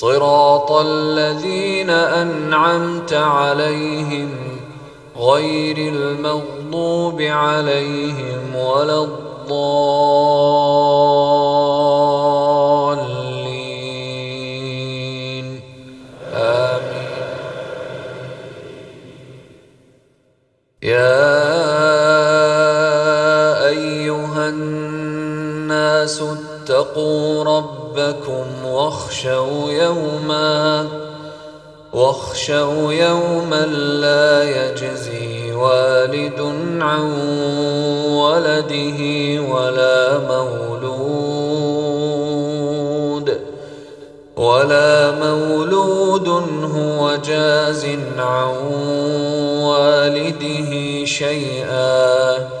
صراط الذين أنعمت عليهم غير المغضوب عليهم ولا الضالين. آمين. يا أيها الناس اتقوا ربكم واخشوا يوما واخشوا يوما لا يجزي والد عن ولده ولا مولود ولا مولود هو جاز عن والده شيئا.